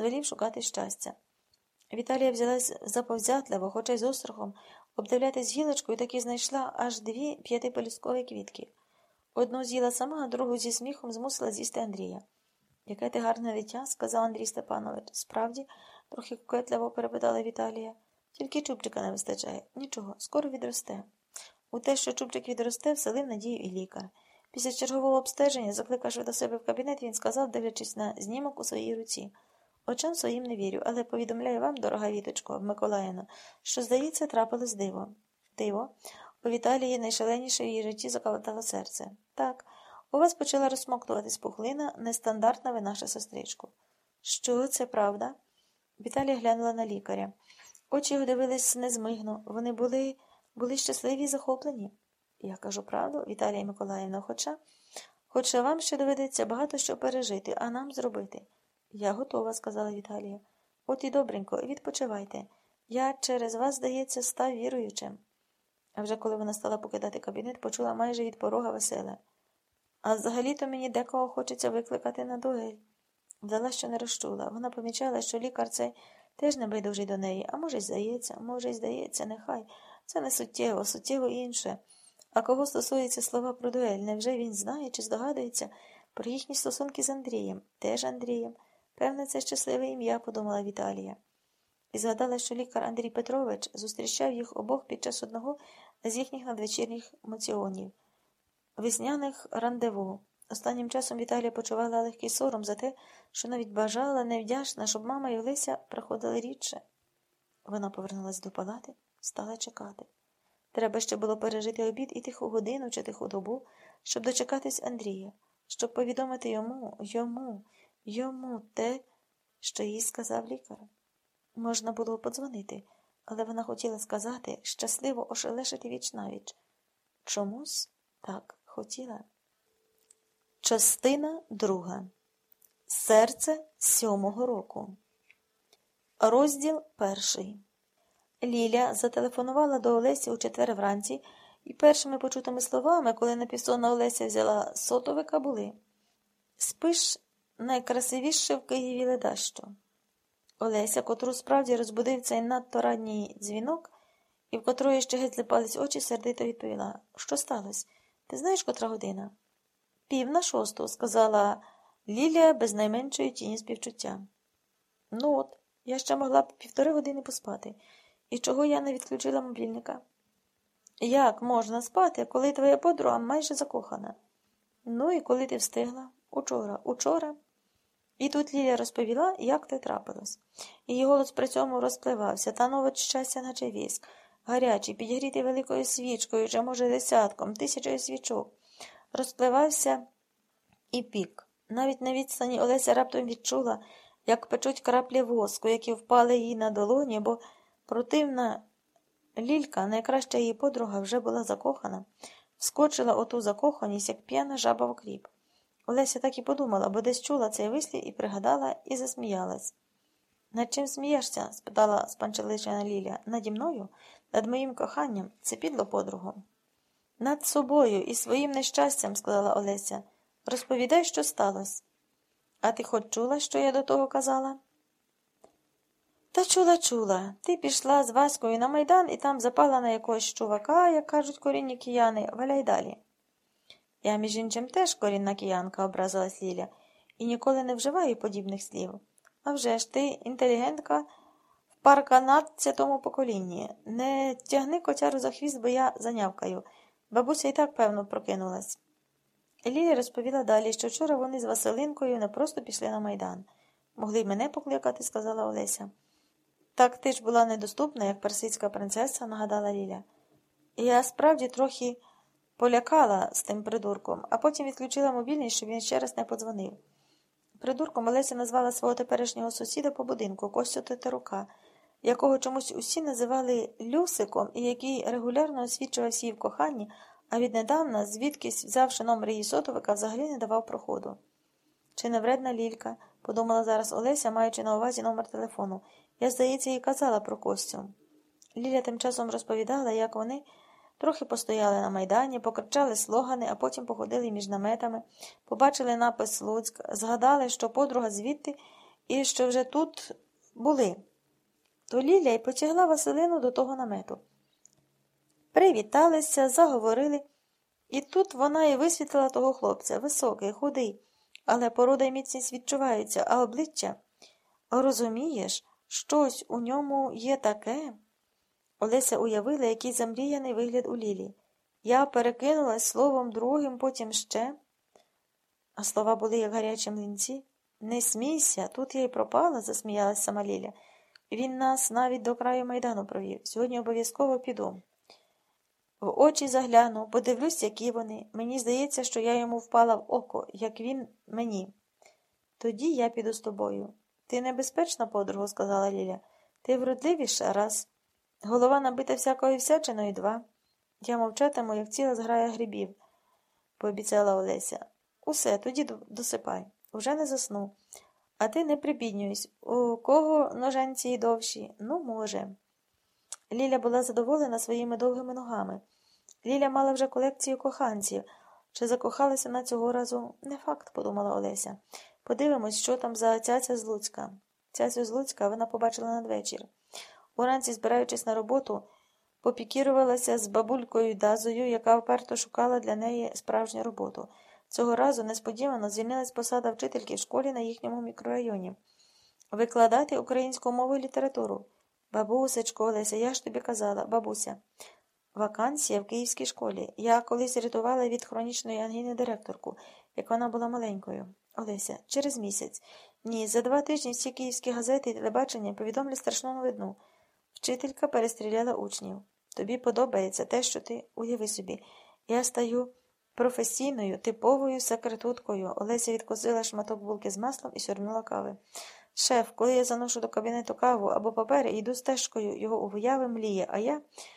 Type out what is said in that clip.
звелів шукати щастя. Віталія взялась заповзятливо, хоча й з острахом, обдивлятись гілочкою таки знайшла аж дві п'ятипелюсткові квітки. Одну з'їла сама, а другу зі сміхом змусила з'їсти Андрія. Яке ти гарне дитя, сказав Андрій Степанович. Справді, трохи кокетливо перепитала Віталія. Тільки чубчика не вистачає. Нічого, скоро відросте. У те, що чубчик відросте, вселив надію і лікар. Після чергового обстеження, закликавши до себе в кабінет, він сказав, дивлячись на знімок у своїй руці. Очам своїм не вірю, але повідомляю вам, дорога Віточко, Миколаївна, що, здається, трапилось диво. Диво. У Віталії найшаленіше в її житті заколотало серце. Так, у вас почала розсмоктуватись пухлина, нестандартна ви наша сестричку. Що, це правда? Віталія глянула на лікаря. Очі його дивились незмигно. Вони були були щасливі і захоплені. Я кажу правду, Віталія Миколаївна, хоча хоча вам ще доведеться багато що пережити, а нам зробити. Я готова, сказала Віталія. От і добренько, відпочивайте. Я через вас, здається, став віруючим. А вже коли вона стала покидати кабінет, почула майже від порога веселе. А взагалі-то мені декого хочеться викликати на дуель. Вдала, що не розчула. Вона помічала, що лікар цей теж не байдужий до неї, а може, й здається, може, й здається, нехай. Це не суттєво, суттєво інше. А кого стосується слова про дуель, невже він знає чи здогадується про їхні стосунки з Андрієм, теж Андрієм? Певне, це щасливе ім'я, подумала Віталія. І згадала, що лікар Андрій Петрович зустрічав їх обох під час одного з їхніх надвечірніх моціонів, весняних рандеву. Останнім часом Віталія почувала легкий сором за те, що навіть бажала невдячна, щоб мама і Олеся приходили рідше. Вона повернулася до палати, стала чекати. Треба ще було пережити обід і тиху годину чи тиху добу, щоб дочекатись Андрія, щоб повідомити йому, йому, йому те, що їй сказав лікар. Можна було подзвонити, але вона хотіла сказати щасливо ошелешити віч навіч. Чомусь так хотіла. Частина друга. Серце сьомого року. Розділ перший. Ліля зателефонувала до Олесі у четвер вранці, і першими почутими словами, коли напівсонна Олеся взяла сотовика, були Спиш найкрасивіше в Києві ледащо. Олеся, котру справді розбудив цей надто ранній дзвінок, і в котрої ще геть злипались очі, сердито відповіла Що сталося? Ти знаєш, котра година? Пів на шосту, сказала Лілія без найменшої тіні співчуття. Ну от, я ще могла б півтори години поспати. І чого я не відключила мобільника? Як можна спати, коли твоя подруга майже закохана? Ну і коли ти встигла? Учора, учора. І тут Лілія розповіла, як це трапилось. Її голос при цьому розпливався, та нове щастя, наче віск, гарячий, підігрітий великою свічкою, чи, може, десятком, тисячою свічок. Розпливався і пік. Навіть на відстані Олеся раптом відчула, як печуть краплі воску, які впали їй на долоні, бо противна лілька, найкраща її подруга, вже була закохана, вскочила оту закоханість, як п'яна жаба в окріп. Олеся так і подумала, бо десь чула цей вислів і пригадала, і засміялась. Над чим смієшся? спитала спанчеличена Ліля. Наді мною, над моїм коханням, це підло подругу. Над собою і своїм нещастям, сказала Олеся. Розповідай, що сталося. А ти хоч чула, що я до того казала? Та чула, чула. Ти пішла з Ваською на майдан і там запала на якогось чувака, як кажуть корінні кияни, валяй далі. Я, між іншим, теж корінна киянка, образилась Ліля, і ніколи не вживаю подібних слів. А вже ж ти, інтелігентка, в парканадцятому поколінні. Не тягни котяру за хвіст, бо я занявкаю. Бабуся і так, певно, прокинулась. Лілія розповіла далі, що вчора вони з Василинкою не просто пішли на майдан. Могли й мене покликати, сказала Олеся. Так ти ж була недоступна, як персидська принцеса, нагадала Ліля. Я справді трохи полякала з тим придурком, а потім відключила мобільний, щоб він ще раз не подзвонив. Придурком Олеся назвала свого теперішнього сусіда по будинку Костю Тетерука, якого чомусь усі називали Люсиком і який регулярно освічувався її в коханні, а віднедавна, звідкись, взявши номер її сотовика, взагалі не давав проходу. Чи не вредна лілька, подумала зараз Олеся, маючи на увазі номер телефону. Я, здається, їй казала про Костю. Ліля тим часом розповідала, як вони трохи постояли на майдані, покричали слогани, а потім походили між наметами, побачили напис Луцьк, згадали, що подруга звідти і що вже тут були. То Ліля й потягла Василину до того намету. Привіталися, заговорили, і тут вона і висвітлила того хлопця, високий, худий, але порода й міцність відчуваються, а обличчя. Розумієш, щось у ньому є таке. Олеся уявила, який замріяний вигляд у Лілі. Я перекинулась словом другим, потім ще. А слова були, як гарячі млинці. Не смійся, тут я й пропала, засміялась сама Ліля. Він нас навіть до краю майдану провів. Сьогодні обов'язково піду. В очі загляну, подивлюсь, які вони. Мені здається, що я йому впала в око, як він мені. Тоді я піду з тобою. Ти небезпечна, подругу, сказала Ліля. Ти вродливіша раз. Голова набита всякою всячиною два. Я мовчатиму, як ціла зграя грибів, пообіцяла Олеся. Усе, тоді досипай. Уже не засну. А ти не прибіднюйся. У кого ноженці довші? Ну, може. Ліля була задоволена своїми довгими ногами. Ліля мала вже колекцію коханців. Чи закохалася на цього разу? Не факт, подумала Олеся. Подивимось, що там за цяця з Луцька. Цяцю з Луцька вона побачила надвечір. Уранці, збираючись на роботу, попікірувалася з бабулькою Дазою, яка вперто шукала для неї справжню роботу. Цього разу несподівано звільнилась посада вчительки в школі на їхньому мікрорайоні. Викладати українську мову і літературу. Бабусечко, Олеся, я ж тобі казала, бабуся. Вакансія в київській школі. Я колись рятувала від хронічної ангіни директорку, як вона була маленькою. Олеся, через місяць. Ні, за два тижні всі київські газети і телебачення повідомлять страшну новину. Вчителька перестріляла учнів. Тобі подобається те, що ти уяви собі. Я стаю професійною, типовою секретуткою. Олеся відкусила шматок булки з маслом і сьорнула кави. Шеф, коли я заношу до кабінету каву або папери, йду стежкою, його уяви мліє, а я